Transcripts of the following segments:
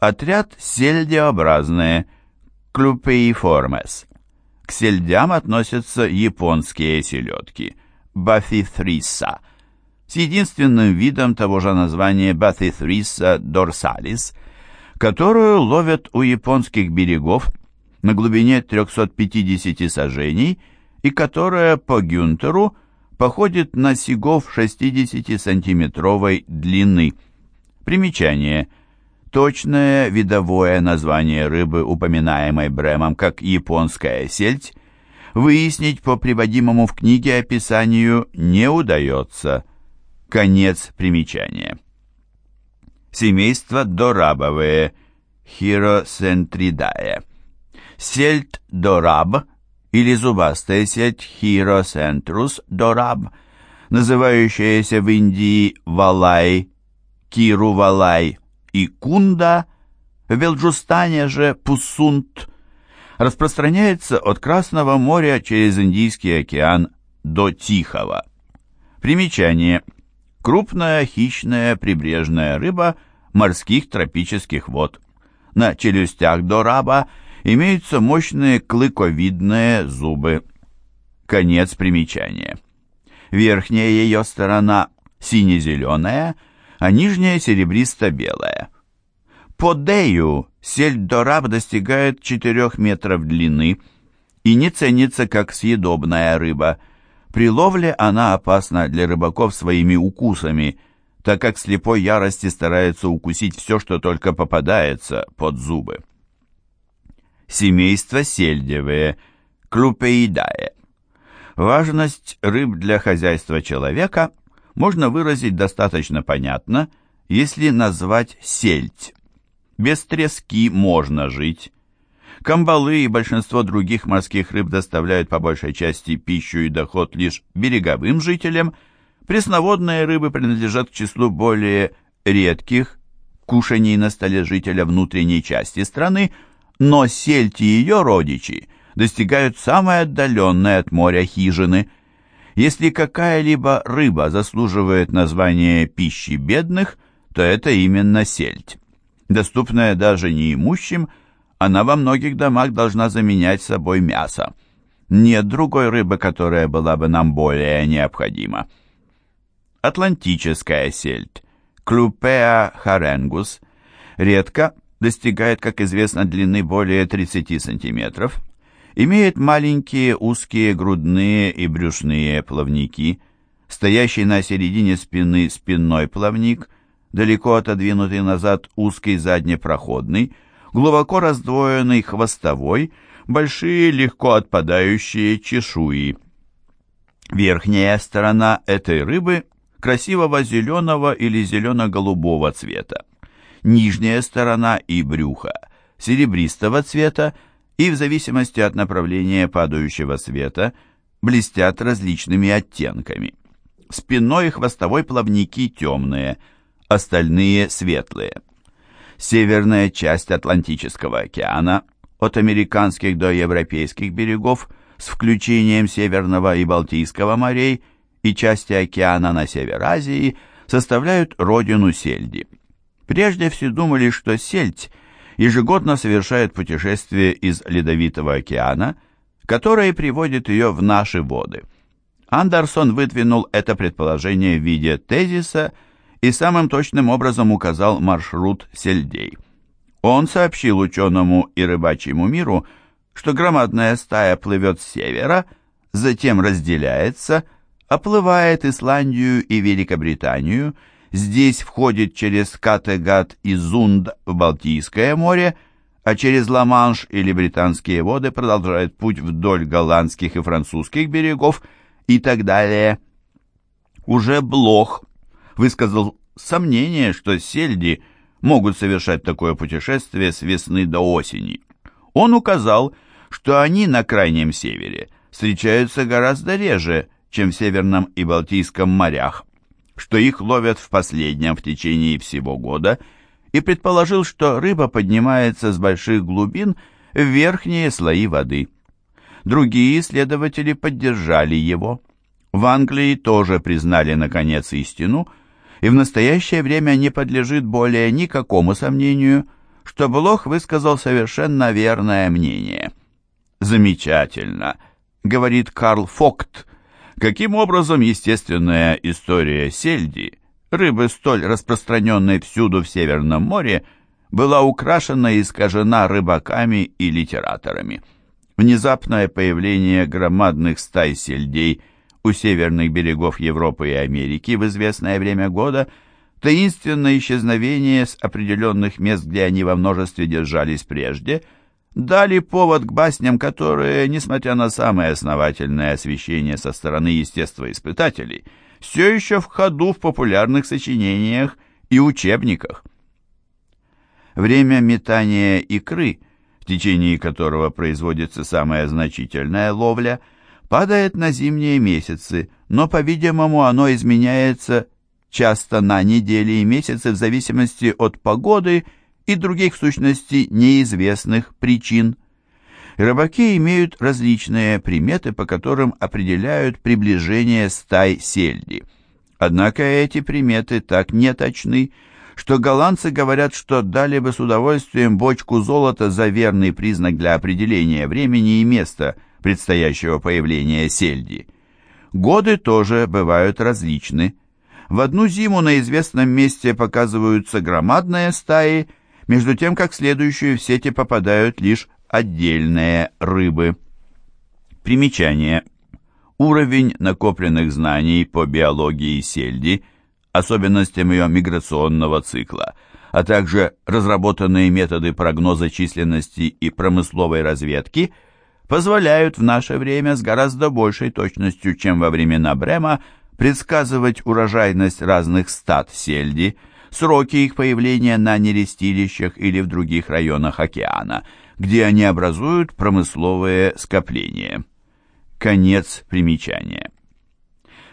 Отряд сельдеобразные, клюпеиформес. К сельдям относятся японские селедки, бафифриса, с единственным видом того же названия бафифриса дорсалис, которую ловят у японских берегов на глубине 350 сажений и которая по Гюнтеру походит на сигов 60-сантиметровой длины. Примечание. Точное видовое название рыбы, упоминаемой Бремом как японская сельдь, выяснить по приводимому в книге описанию не удается. Конец примечания. Семейство дорабовые, хиросентридае. Сельдь дораб или зубастая сельдь хиросентрус дораб, называющаяся в Индии валай, киру-валай и кунда, в Белджустане же пусунт, распространяется от Красного моря через Индийский океан до Тихого. Примечание. Крупная хищная прибрежная рыба морских тропических вод. На челюстях дораба имеются мощные клыковидные зубы. Конец примечания. Верхняя ее сторона сине-зеленая, а нижняя серебристо-белая. По Дею сельдораб достигает 4 метров длины и не ценится как съедобная рыба. При ловле она опасна для рыбаков своими укусами, так как слепой ярости старается укусить все, что только попадается под зубы. Семейство сельдевые, клюпеидае. Важность рыб для хозяйства человека можно выразить достаточно понятно, если назвать сельдь. Без трески можно жить. Камбалы и большинство других морских рыб доставляют по большей части пищу и доход лишь береговым жителям. Пресноводные рыбы принадлежат к числу более редких кушаний на столе жителя внутренней части страны, но сельдь и ее родичи достигают самой отдаленной от моря хижины. Если какая-либо рыба заслуживает названия пищи бедных, то это именно сельдь доступная даже неимущим, она во многих домах должна заменять собой мясо. Нет другой рыбы, которая была бы нам более необходима. Атлантическая сельдь, Клюпеа харенгус, редко достигает, как известно, длины более 30 сантиметров, имеет маленькие узкие грудные и брюшные плавники, стоящий на середине спины спинной плавник – далеко отодвинутый назад узкий заднепроходный, глубоко раздвоенный хвостовой, большие легко отпадающие чешуи. Верхняя сторона этой рыбы красивого зеленого или зелено-голубого цвета. Нижняя сторона и брюхо серебристого цвета и в зависимости от направления падающего света блестят различными оттенками. Спинной и хвостовой плавники темные – остальные светлые. Северная часть Атлантического океана от американских до европейских берегов с включением Северного и Балтийского морей и части океана на север Азии составляют родину сельди. Прежде все думали, что сельдь ежегодно совершает путешествие из Ледовитого океана, которое приводит ее в наши воды. Андерсон выдвинул это предположение в виде тезиса – и самым точным образом указал маршрут сельдей. Он сообщил ученому и рыбачьему миру, что громадная стая плывет с севера, затем разделяется, оплывает Исландию и Великобританию, здесь входит через Категат и Зунд в Балтийское море, а через Ла-Манш или Британские воды продолжает путь вдоль голландских и французских берегов и так далее. Уже Блох высказал сомнение, что сельди могут совершать такое путешествие с весны до осени. Он указал, что они на крайнем севере встречаются гораздо реже, чем в Северном и Балтийском морях, что их ловят в последнем в течение всего года, и предположил, что рыба поднимается с больших глубин в верхние слои воды. Другие исследователи поддержали его. В Англии тоже признали, наконец, истину – и в настоящее время не подлежит более никакому сомнению, что Блох высказал совершенно верное мнение. «Замечательно», — говорит Карл Фокт, каким образом естественная история сельди, рыбы столь распространенной всюду в Северном море, была украшена и искажена рыбаками и литераторами. Внезапное появление громадных стай сельдей у северных берегов Европы и Америки в известное время года, таинственное исчезновение с определенных мест, где они во множестве держались прежде, дали повод к басням, которые, несмотря на самое основательное освещение со стороны естествоиспытателей, все еще в ходу в популярных сочинениях и учебниках. Время метания икры, в течение которого производится самая значительная ловля, падает на зимние месяцы, но, по-видимому, оно изменяется часто на недели и месяцы в зависимости от погоды и других, в сущности, неизвестных причин. Рыбаки имеют различные приметы, по которым определяют приближение стай сельди. Однако эти приметы так неточны, что голландцы говорят, что дали бы с удовольствием бочку золота за верный признак для определения времени и места предстоящего появления сельди. Годы тоже бывают различны. В одну зиму на известном месте показываются громадные стаи, между тем как следующую в сети попадают лишь отдельные рыбы. Примечание. Уровень накопленных знаний по биологии сельди – особенностям ее миграционного цикла, а также разработанные методы прогноза численности и промысловой разведки позволяют в наше время с гораздо большей точностью, чем во времена Брема, предсказывать урожайность разных стад сельди, сроки их появления на нерестилищах или в других районах океана, где они образуют промысловые скопления. Конец примечания.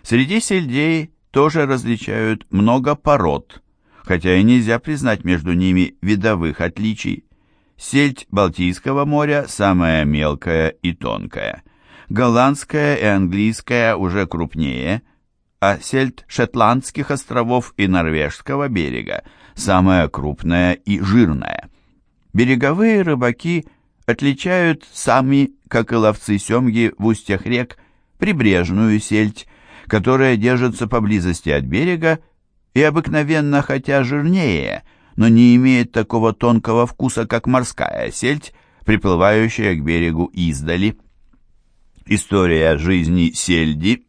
Среди сельдей тоже различают много пород, хотя и нельзя признать между ними видовых отличий. Сельдь Балтийского моря самая мелкая и тонкая. Голландская и английская уже крупнее, а сельдь Шотландских островов и Норвежского берега самая крупная и жирная. Береговые рыбаки отличают сами, как и ловцы семги в устьях рек, прибрежную сельдь, которая держится поблизости от берега и обыкновенно, хотя жирнее, но не имеет такого тонкого вкуса, как морская сельдь, приплывающая к берегу издали. История жизни сельди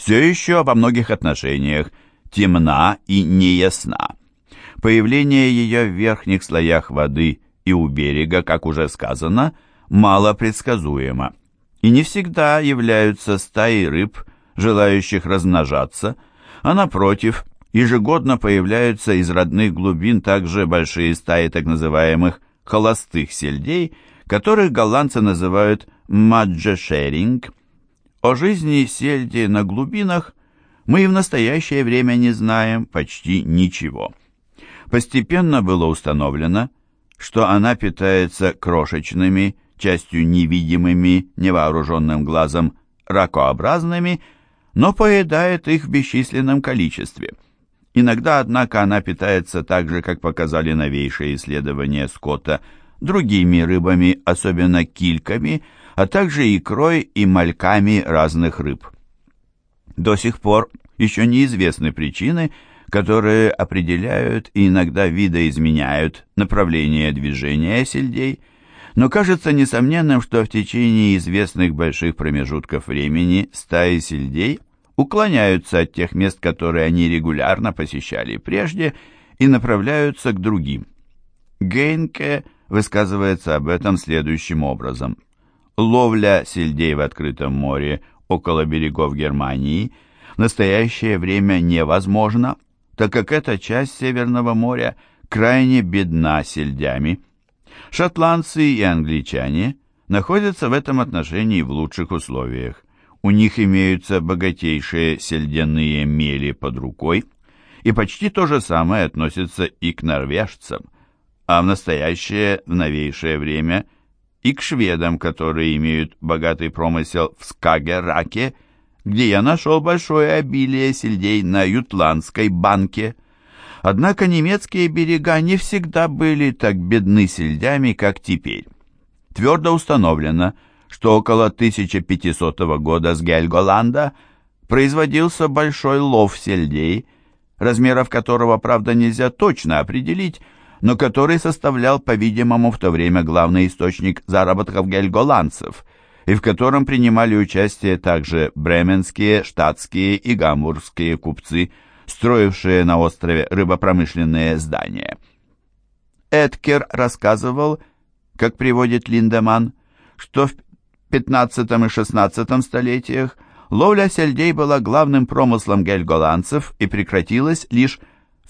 все еще во многих отношениях темна и неясна. Появление ее в верхних слоях воды и у берега, как уже сказано, мало предсказуемо, и не всегда являются стаи рыб желающих размножаться, а напротив, ежегодно появляются из родных глубин также большие стаи так называемых холостых сельдей, которых голландцы называют маджешеринг. О жизни сельди на глубинах мы и в настоящее время не знаем почти ничего. Постепенно было установлено, что она питается крошечными, частью невидимыми невооруженным глазом ракообразными, но поедает их в бесчисленном количестве. Иногда, однако, она питается так же, как показали новейшие исследования Скотта, другими рыбами, особенно кильками, а также икрой и мальками разных рыб. До сих пор еще неизвестны причины, которые определяют и иногда видоизменяют направление движения сельдей, но кажется несомненным, что в течение известных больших промежутков времени стаи сельдей уклоняются от тех мест, которые они регулярно посещали прежде, и направляются к другим. Гейнке высказывается об этом следующим образом. Ловля сельдей в открытом море около берегов Германии в настоящее время невозможна, так как эта часть Северного моря крайне бедна сельдями – Шотландцы и англичане находятся в этом отношении в лучших условиях. У них имеются богатейшие сельдяные мели под рукой, и почти то же самое относится и к норвежцам, а в настоящее, в новейшее время и к шведам, которые имеют богатый промысел в Скагераке, где я нашел большое обилие сельдей на Ютландской банке. Однако немецкие берега не всегда были так бедны сельдями, как теперь. Твердо установлено, что около 1500 года с Гельголанда производился большой лов сельдей, размеров которого, правда, нельзя точно определить, но который составлял, по-видимому, в то время главный источник заработков гельголандцев, и в котором принимали участие также бременские, штатские и гамбургские купцы, строившие на острове рыбопромышленные здания. Эдкер рассказывал, как приводит Линдеман, что в XV и XVI столетиях ловля сельдей была главным промыслом гельголандцев и прекратилась лишь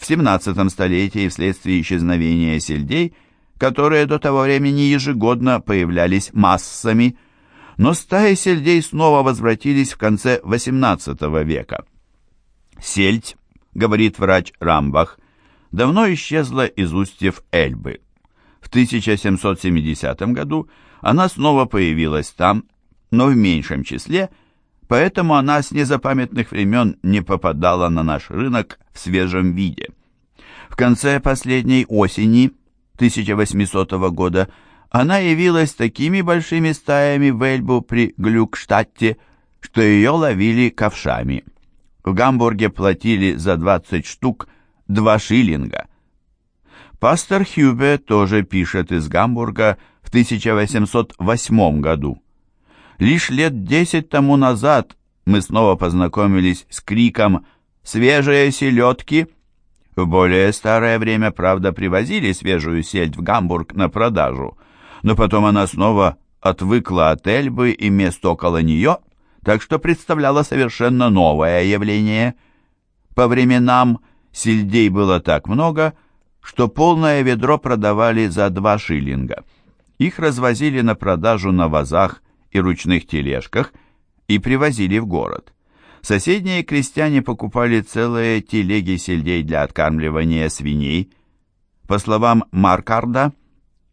в XVII столетии вследствие исчезновения сельдей, которые до того времени ежегодно появлялись массами, но стаи сельдей снова возвратились в конце XVIII века. Сельдь, говорит врач Рамбах, давно исчезла из устьев Эльбы. В 1770 году она снова появилась там, но в меньшем числе, поэтому она с незапамятных времен не попадала на наш рынок в свежем виде. В конце последней осени 1800 года она явилась такими большими стаями в Эльбу при Глюкштадте, что ее ловили ковшами. В Гамбурге платили за 20 штук 2 шиллинга. Пастор Хюбе тоже пишет из Гамбурга в 1808 году. Лишь лет десять тому назад мы снова познакомились с криком «Свежие селедки!». В более старое время, правда, привозили свежую сельдь в Гамбург на продажу, но потом она снова отвыкла от Эльбы и мест около нее, так что представляла совершенно новое явление. По временам сельдей было так много, что полное ведро продавали за два шиллинга. Их развозили на продажу на вазах и ручных тележках и привозили в город. Соседние крестьяне покупали целые телеги сельдей для откармливания свиней. По словам Маркарда,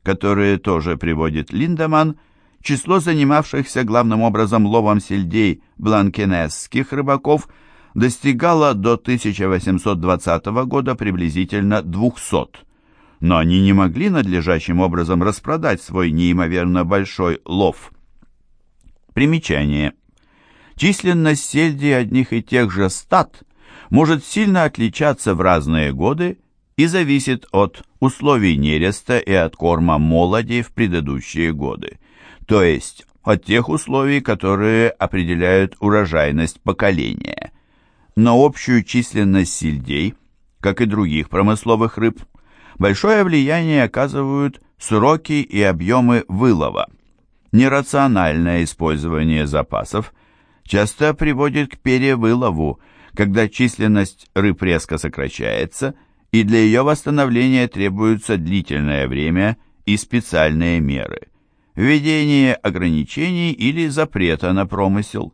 которые тоже приводит Линдеман, число занимавшихся главным образом ловом сельдей бланкенесских рыбаков достигало до 1820 года приблизительно 200 но они не могли надлежащим образом распродать свой неимоверно большой лов. Примечание. Численность сельди одних и тех же стад может сильно отличаться в разные годы и зависит от условий нереста и от корма молоди в предыдущие годы, то есть от тех условий, которые определяют урожайность поколения. На общую численность сельдей, как и других промысловых рыб, большое влияние оказывают сроки и объемы вылова. Нерациональное использование запасов часто приводит к перевылову, когда численность рыб резко сокращается, и для ее восстановления требуется длительное время и специальные меры. Введение ограничений или запрета на промысел.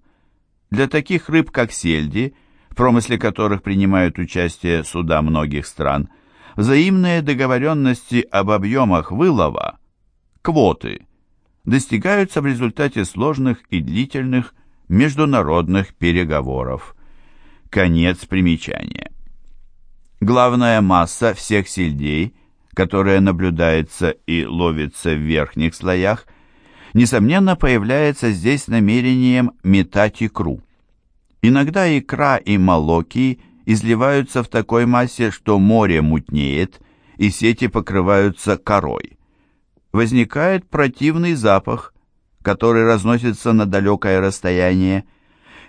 Для таких рыб, как сельди, в промысле которых принимают участие суда многих стран – взаимные договоренности об объемах вылова, квоты, достигаются в результате сложных и длительных международных переговоров. Конец примечания. Главная масса всех сельдей, которая наблюдается и ловится в верхних слоях, несомненно появляется здесь намерением метать икру. Иногда икра и молоки – изливаются в такой массе, что море мутнеет, и сети покрываются корой. Возникает противный запах, который разносится на далекое расстояние.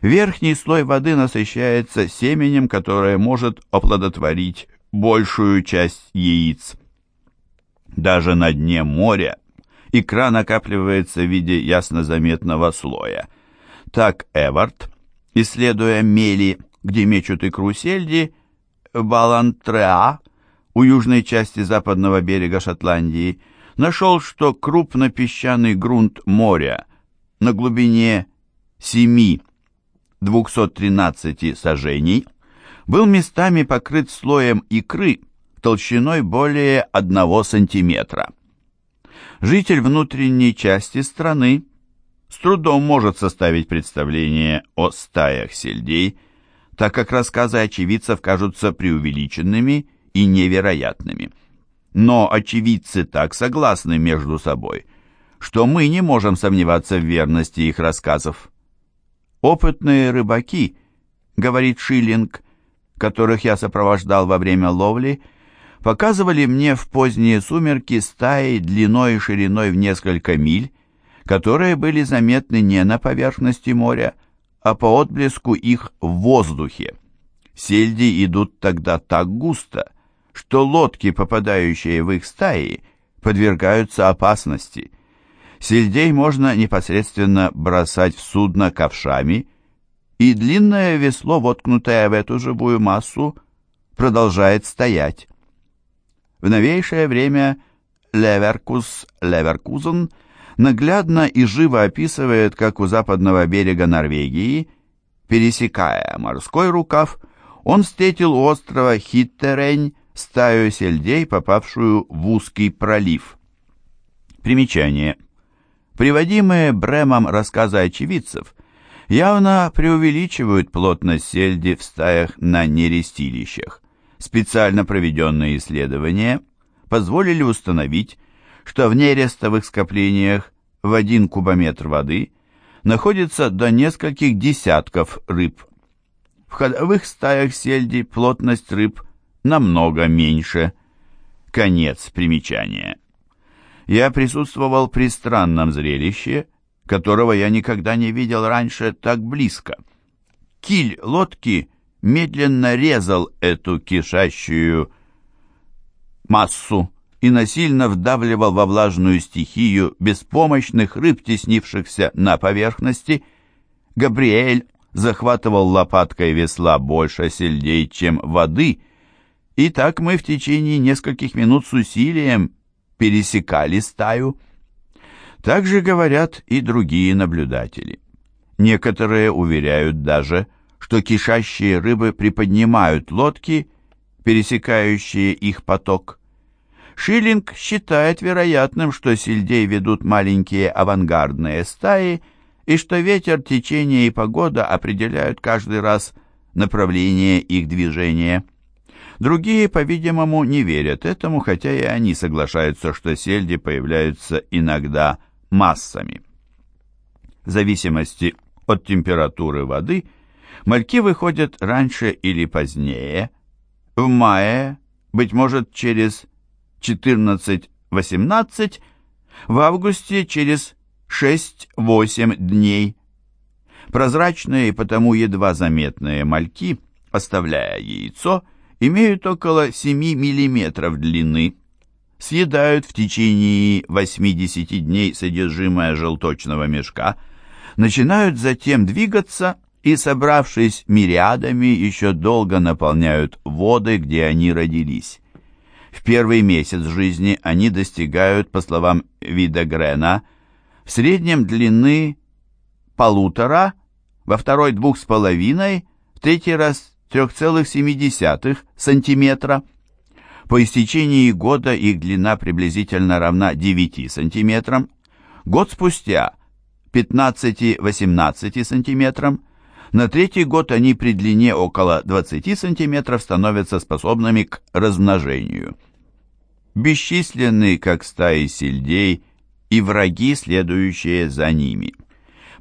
Верхний слой воды насыщается семенем, которое может оплодотворить большую часть яиц. Даже на дне моря икра накапливается в виде ясно заметного слоя. Так Эвард, исследуя мели, где мечут икру сельди, Балантреа, у южной части западного берега Шотландии, нашел, что крупнопесчаный грунт моря на глубине 7-213 сажений был местами покрыт слоем икры толщиной более 1 сантиметра. Житель внутренней части страны с трудом может составить представление о стаях сельдей, так как рассказы очевидцев кажутся преувеличенными и невероятными. Но очевидцы так согласны между собой, что мы не можем сомневаться в верности их рассказов. Опытные рыбаки, говорит Шиллинг, которых я сопровождал во время ловли, показывали мне в поздние сумерки стаи длиной и шириной в несколько миль, которые были заметны не на поверхности моря, а по отблеску их в воздухе. Сельди идут тогда так густо, что лодки, попадающие в их стаи, подвергаются опасности. Сельдей можно непосредственно бросать в судно ковшами, и длинное весло, воткнутое в эту живую массу, продолжает стоять. В новейшее время Леверкус Леверкузен наглядно и живо описывает, как у западного берега Норвегии, пересекая морской рукав, он встретил у острова Хиттерень стаю сельдей, попавшую в узкий пролив. Примечание. Приводимые Бремом рассказы очевидцев явно преувеличивают плотность сельди в стаях на нерестилищах. Специально проведенные исследования позволили установить, что в нерестовых скоплениях в один кубометр воды находится до нескольких десятков рыб. В ходовых стаях сельди плотность рыб намного меньше. Конец примечания. Я присутствовал при странном зрелище, которого я никогда не видел раньше так близко. Киль лодки медленно резал эту кишащую массу и насильно вдавливал во влажную стихию беспомощных рыб, теснившихся на поверхности. Габриэль захватывал лопаткой весла больше сельдей, чем воды, и так мы в течение нескольких минут с усилием пересекали стаю. Так же говорят и другие наблюдатели. Некоторые уверяют даже, что кишащие рыбы приподнимают лодки, пересекающие их поток. Шиллинг считает вероятным, что сельдей ведут маленькие авангардные стаи и что ветер, течение и погода определяют каждый раз направление их движения. Другие, по-видимому, не верят этому, хотя и они соглашаются, что сельди появляются иногда массами. В зависимости от температуры воды – Мальки выходят раньше или позднее. В мае, быть может, через 14-18, в августе через 6-8 дней. Прозрачные и потому едва заметные мальки, оставляя яйцо, имеют около 7 мм длины, съедают в течение 80 дней содержимое желточного мешка, начинают затем двигаться и, собравшись мириадами, еще долго наполняют воды, где они родились. В первый месяц жизни они достигают, по словам Видегрена, в среднем длины полутора, во второй двух с половиной, в третий раз 3,7 сантиметра. По истечении года их длина приблизительно равна 9 сантиметрам, год спустя 15-18 сантиметрам, на третий год они при длине около 20 см становятся способными к размножению. Бесчисленны, как стаи сельдей, и враги, следующие за ними.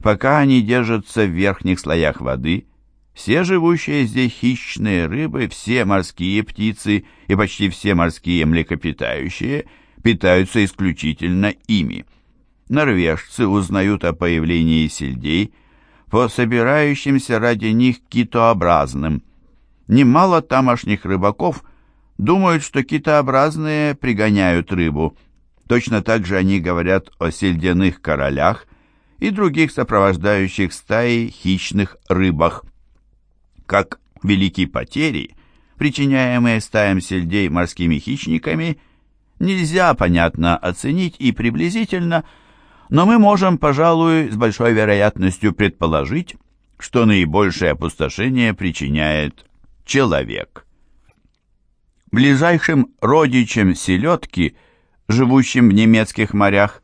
Пока они держатся в верхних слоях воды, все живущие здесь хищные рыбы, все морские птицы и почти все морские млекопитающие питаются исключительно ими. Норвежцы узнают о появлении сельдей – по собирающимся ради них китообразным. Немало тамошних рыбаков думают, что китообразные пригоняют рыбу. Точно так же они говорят о сельдяных королях и других сопровождающих стаи хищных рыбах. Как велики потери, причиняемые стаям сельдей морскими хищниками, нельзя, понятно, оценить и приблизительно – но мы можем, пожалуй, с большой вероятностью предположить, что наибольшее опустошение причиняет человек. Ближайшим родичем селедки, живущим в немецких морях,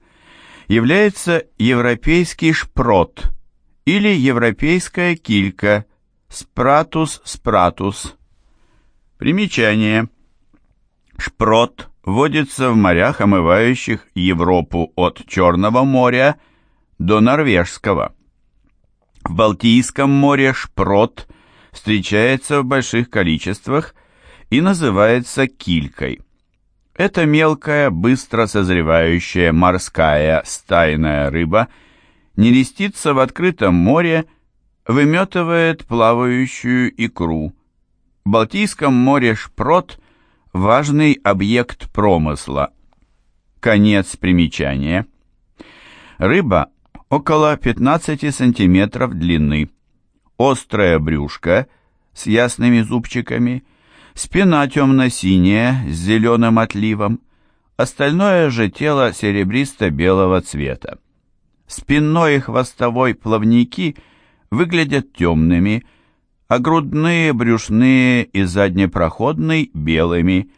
является европейский шпрот или европейская килька спратус спратус. Примечание. Шпрот водится в морях, омывающих Европу от Черного моря до Норвежского. В Балтийском море шпрот встречается в больших количествах и называется килькой. Это мелкая, быстро созревающая морская стайная рыба не листится в открытом море, выметывает плавающую икру. В Балтийском море шпрот – важный объект промысла. Конец примечания. Рыба около 15 сантиметров длины, острое брюшко с ясными зубчиками, спина темно-синяя с зеленым отливом, остальное же тело серебристо-белого цвета. Спинной и хвостовой плавники выглядят темными, а грудные, брюшные и заднепроходный – белыми.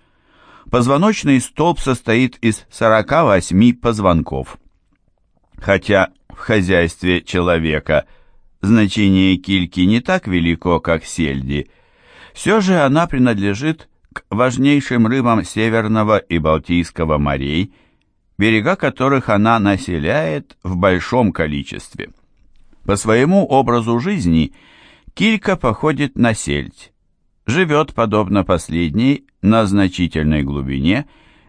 Позвоночный столб состоит из 48 позвонков. Хотя в хозяйстве человека значение кильки не так велико, как сельди, все же она принадлежит к важнейшим рыбам Северного и Балтийского морей, берега которых она населяет в большом количестве. По своему образу жизни килька походит на сельдь, живет, подобно последней, на значительной глубине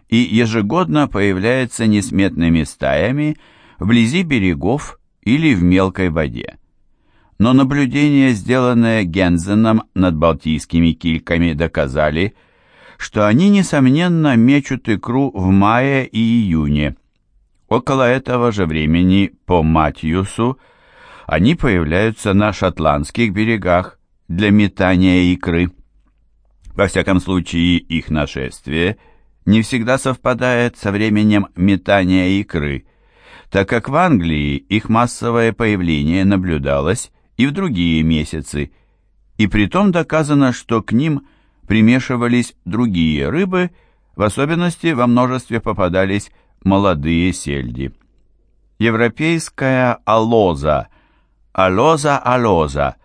и ежегодно появляется несметными стаями вблизи берегов или в мелкой воде. Но наблюдения, сделанные Гензеном над балтийскими кильками, доказали, что они, несомненно, мечут икру в мае и июне. Около этого же времени по Матьюсу они появляются на шотландских берегах для метания икры. Во всяком случае, их нашествие не всегда совпадает со временем метания икры, так как в Англии их массовое появление наблюдалось и в другие месяцы, и притом доказано, что к ним примешивались другие рыбы, в особенности во множестве попадались молодые сельди. Европейская алоза, алоза-алоза,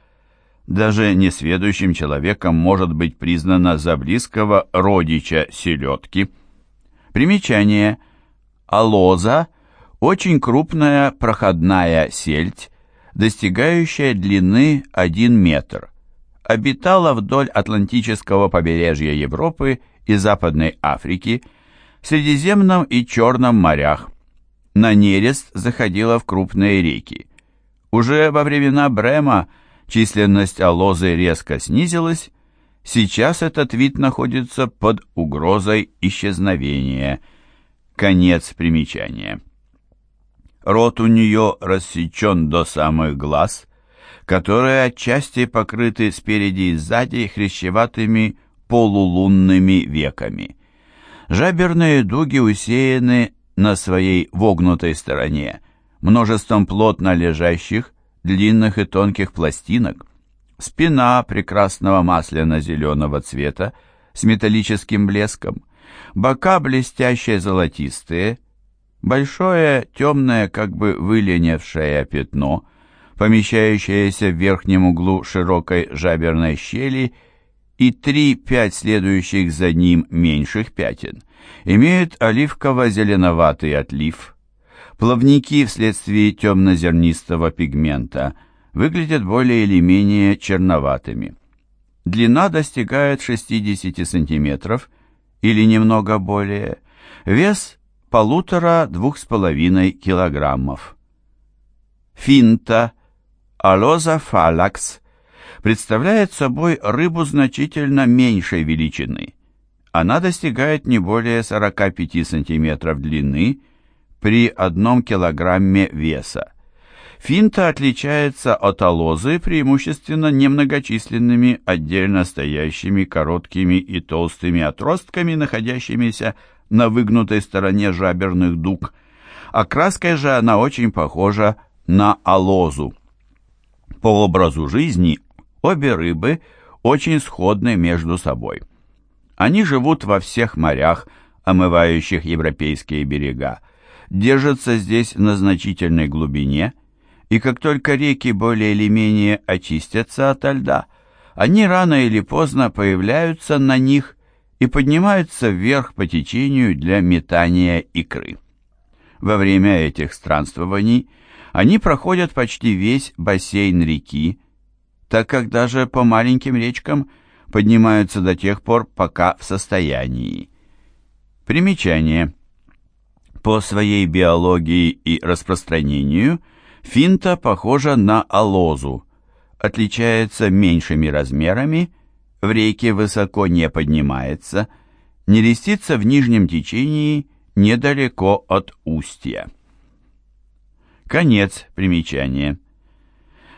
даже несведущим человеком может быть признана за близкого родича селедки. Примечание. Алоза – очень крупная проходная сельдь, достигающая длины 1 метр. Обитала вдоль Атлантического побережья Европы и Западной Африки, в Средиземном и Черном морях. На нерест заходила в крупные реки. Уже во времена Брема численность алозы резко снизилась, сейчас этот вид находится под угрозой исчезновения. Конец примечания. Рот у нее рассечен до самых глаз, которые отчасти покрыты спереди и сзади хрящеватыми полулунными веками. Жаберные дуги усеяны на своей вогнутой стороне множеством плотно лежащих, длинных и тонких пластинок. Спина прекрасного масляно-зеленого цвета с металлическим блеском, бока блестящие золотистые, Большое, темное, как бы выленившее пятно, помещающееся в верхнем углу широкой жаберной щели, и три-пять следующих за ним меньших пятен, имеют оливково-зеленоватый отлив. Плавники вследствие темно-зернистого пигмента выглядят более или менее черноватыми. Длина достигает 60 сантиметров или немного более, вес полутора-двух с половиной килограммов. Финта, алоза фалакс, представляет собой рыбу значительно меньшей величины. Она достигает не более 45 сантиметров длины при одном килограмме веса. Финта отличается от алозы преимущественно немногочисленными отдельно стоящими короткими и толстыми отростками, находящимися на выгнутой стороне жаберных дуг. Окраской же она очень похожа на алозу. По образу жизни обе рыбы очень сходны между собой. Они живут во всех морях, омывающих европейские берега, держатся здесь на значительной глубине, и как только реки более или менее очистятся ото льда, они рано или поздно появляются на них и поднимаются вверх по течению для метания икры. Во время этих странствований они проходят почти весь бассейн реки, так как даже по маленьким речкам поднимаются до тех пор, пока в состоянии. Примечание. По своей биологии и распространению финта похожа на алозу, отличается меньшими размерами, в реке высоко не поднимается, нерестится в нижнем течении недалеко от устья. Конец примечания.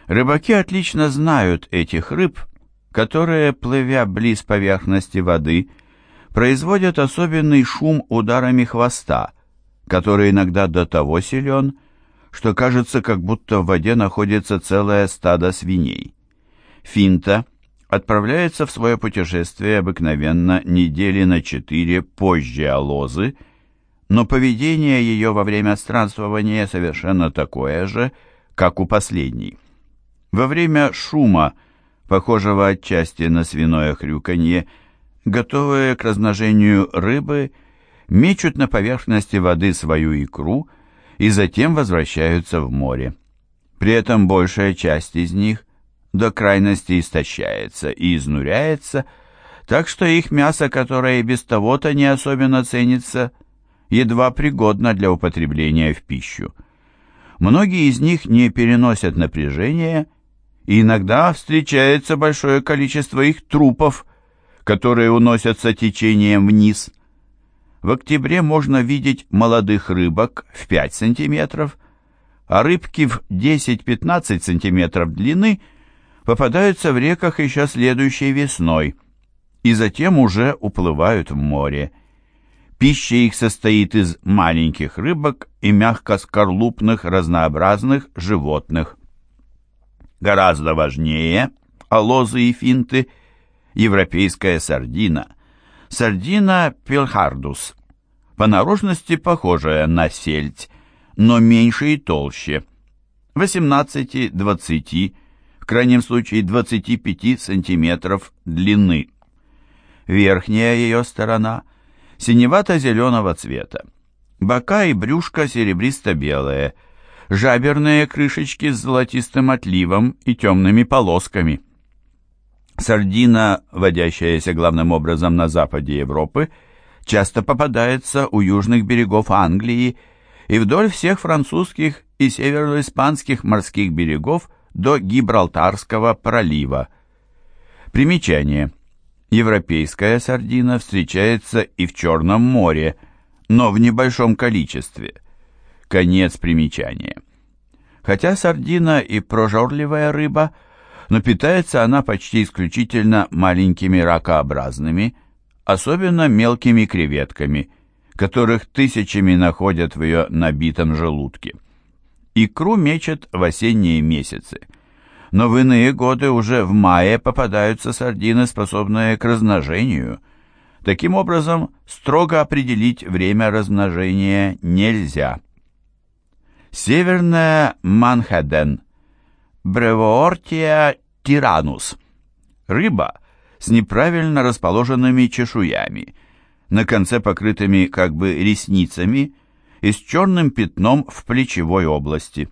Рыбаки отлично знают этих рыб, которые, плывя близ поверхности воды, производят особенный шум ударами хвоста, который иногда до того силен, что кажется, как будто в воде находится целое стадо свиней. Финта отправляется в свое путешествие обыкновенно недели на четыре позже Алозы, но поведение ее во время странствования совершенно такое же, как у последней. Во время шума, похожего отчасти на свиное хрюканье, готовые к размножению рыбы мечут на поверхности воды свою икру и затем возвращаются в море. При этом большая часть из них до крайности истощается и изнуряется, так что их мясо, которое и без того-то не особенно ценится, едва пригодно для употребления в пищу. Многие из них не переносят напряжения, и иногда встречается большое количество их трупов, которые уносятся течением вниз. В октябре можно видеть молодых рыбок в 5 сантиметров, а рыбки в 10-15 сантиметров длины попадаются в реках еще следующей весной и затем уже уплывают в море. Пища их состоит из маленьких рыбок и мягкоскорлупных разнообразных животных. Гораздо важнее алозы и финты европейская сардина. Сардина пилхардус, по наружности похожая на сельдь, но меньше и толще, 18-20, в крайнем случае 25 сантиметров длины. Верхняя ее сторона – синевато-зеленого цвета. Бока и брюшко серебристо-белые, жаберные крышечки с золотистым отливом и темными полосками. Сардина, водящаяся главным образом на западе Европы, часто попадается у южных берегов Англии и вдоль всех французских и североиспанских морских берегов до Гибралтарского пролива. Примечание. Европейская сардина встречается и в Черном море, но в небольшом количестве. Конец примечания. Хотя сардина и прожорливая рыба, но питается она почти исключительно маленькими ракообразными, особенно мелкими креветками, которых тысячами находят в ее набитом желудке. Икру мечет в осенние месяцы – но в иные годы уже в мае попадаются сардины, способные к размножению. Таким образом, строго определить время размножения нельзя. Северная Манхеден. Бревоортия тиранус. Рыба с неправильно расположенными чешуями, на конце покрытыми как бы ресницами и с черным пятном в плечевой области.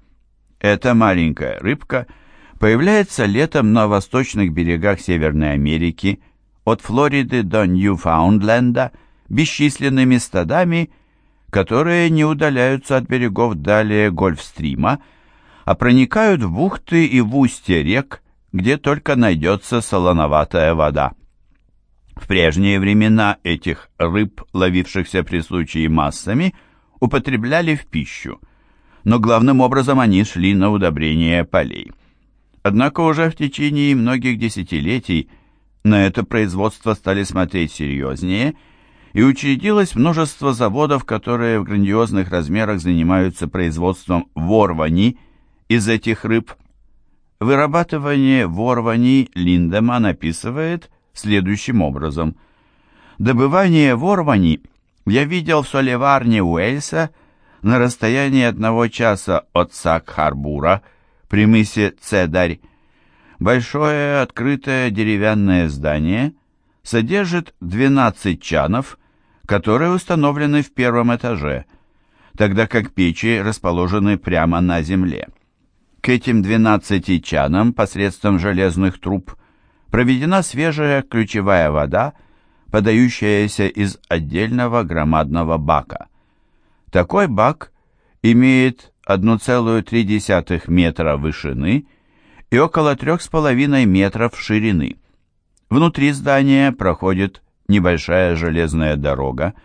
Эта маленькая рыбка – появляется летом на восточных берегах Северной Америки, от Флориды до Ньюфаундленда, бесчисленными стадами, которые не удаляются от берегов далее Гольфстрима, а проникают в бухты и в устья рек, где только найдется солоноватая вода. В прежние времена этих рыб, ловившихся при случае массами, употребляли в пищу, но главным образом они шли на удобрение полей. Однако уже в течение многих десятилетий на это производство стали смотреть серьезнее, и учредилось множество заводов, которые в грандиозных размерах занимаются производством ворвани из этих рыб. Вырабатывание ворвани Линдеман описывает следующим образом. Добывание ворвани я видел в солеварне Уэльса на расстоянии одного часа от Сак-Харбура – при мысе Цедарь. Большое открытое деревянное здание содержит 12 чанов, которые установлены в первом этаже, тогда как печи расположены прямо на земле. К этим 12 чанам посредством железных труб проведена свежая ключевая вода, подающаяся из отдельного громадного бака. Такой бак имеет 1,3 метра вышины и около 3,5 метров ширины. Внутри здания проходит небольшая железная дорога,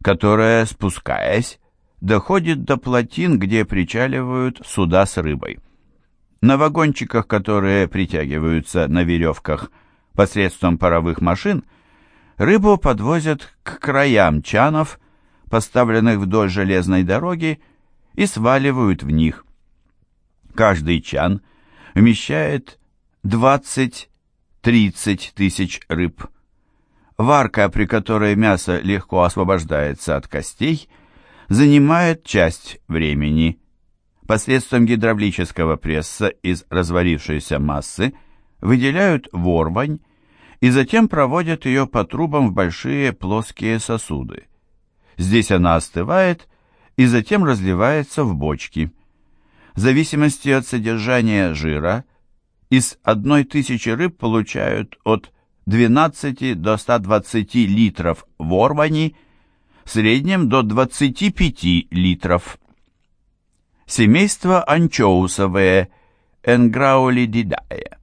которая, спускаясь, доходит до плотин, где причаливают суда с рыбой. На вагончиках, которые притягиваются на веревках посредством паровых машин, рыбу подвозят к краям чанов, поставленных вдоль железной дороги, и сваливают в них. Каждый чан вмещает 20-30 тысяч рыб. Варка, при которой мясо легко освобождается от костей, занимает часть времени. Посредством гидравлического пресса из разварившейся массы выделяют ворвань и затем проводят ее по трубам в большие плоские сосуды. Здесь она остывает и затем разливается в бочки. В зависимости от содержания жира из одной тысячи рыб получают от 12 до 120 литров ворвани, в среднем до 25 литров. Семейство анчоусовые Энграулидидая.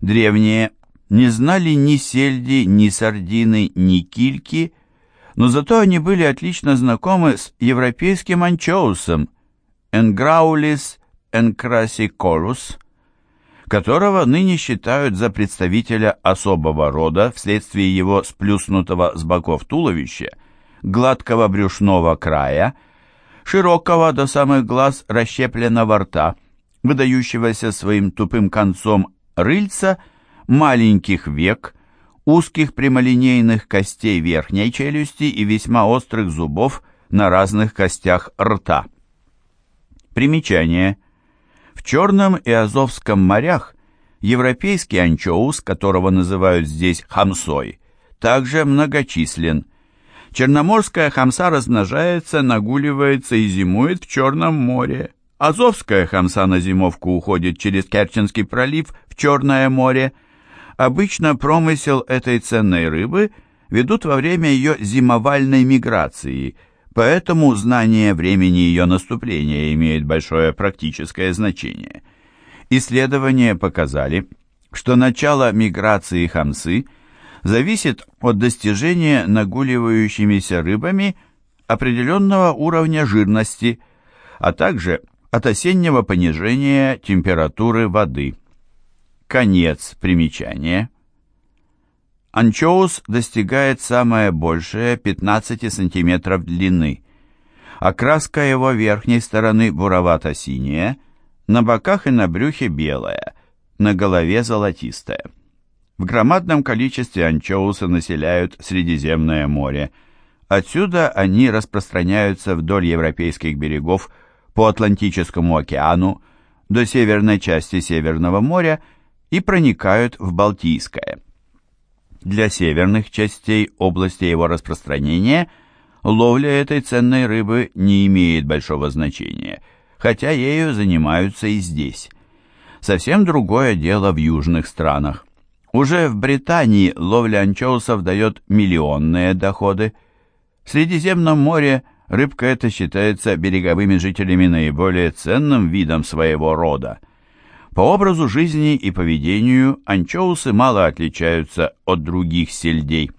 Древние не знали ни сельди, ни сардины, ни кильки, но зато они были отлично знакомы с европейским анчоусом Энграулис энкрасиколус, которого ныне считают за представителя особого рода вследствие его сплюснутого с боков туловища, гладкого брюшного края, широкого до самых глаз расщепленного рта, выдающегося своим тупым концом рыльца, маленьких век, узких прямолинейных костей верхней челюсти и весьма острых зубов на разных костях рта. Примечание – в Черном и Азовском морях европейский анчоус, которого называют здесь хамсой, также многочислен. Черноморская хамса размножается, нагуливается и зимует в Черном море. Азовская хамса на зимовку уходит через Керченский пролив в Черное море. Обычно промысел этой ценной рыбы ведут во время ее зимовальной миграции – Поэтому знание времени ее наступления имеет большое практическое значение. Исследования показали, что начало миграции хамсы зависит от достижения нагуливающимися рыбами определенного уровня жирности, а также от осеннего понижения температуры воды. Конец примечания. Анчоус достигает самое большее 15 см длины. Окраска его верхней стороны буровато-синяя, на боках и на брюхе белая, на голове золотистая. В громадном количестве анчоусы населяют Средиземное море. Отсюда они распространяются вдоль европейских берегов по Атлантическому океану до северной части Северного моря и проникают в Балтийское. Для северных частей области его распространения ловля этой ценной рыбы не имеет большого значения, хотя ею занимаются и здесь. Совсем другое дело в южных странах. Уже в Британии ловля анчоусов дает миллионные доходы. В Средиземном море рыбка эта считается береговыми жителями наиболее ценным видом своего рода – по образу жизни и поведению анчоусы мало отличаются от других сельдей.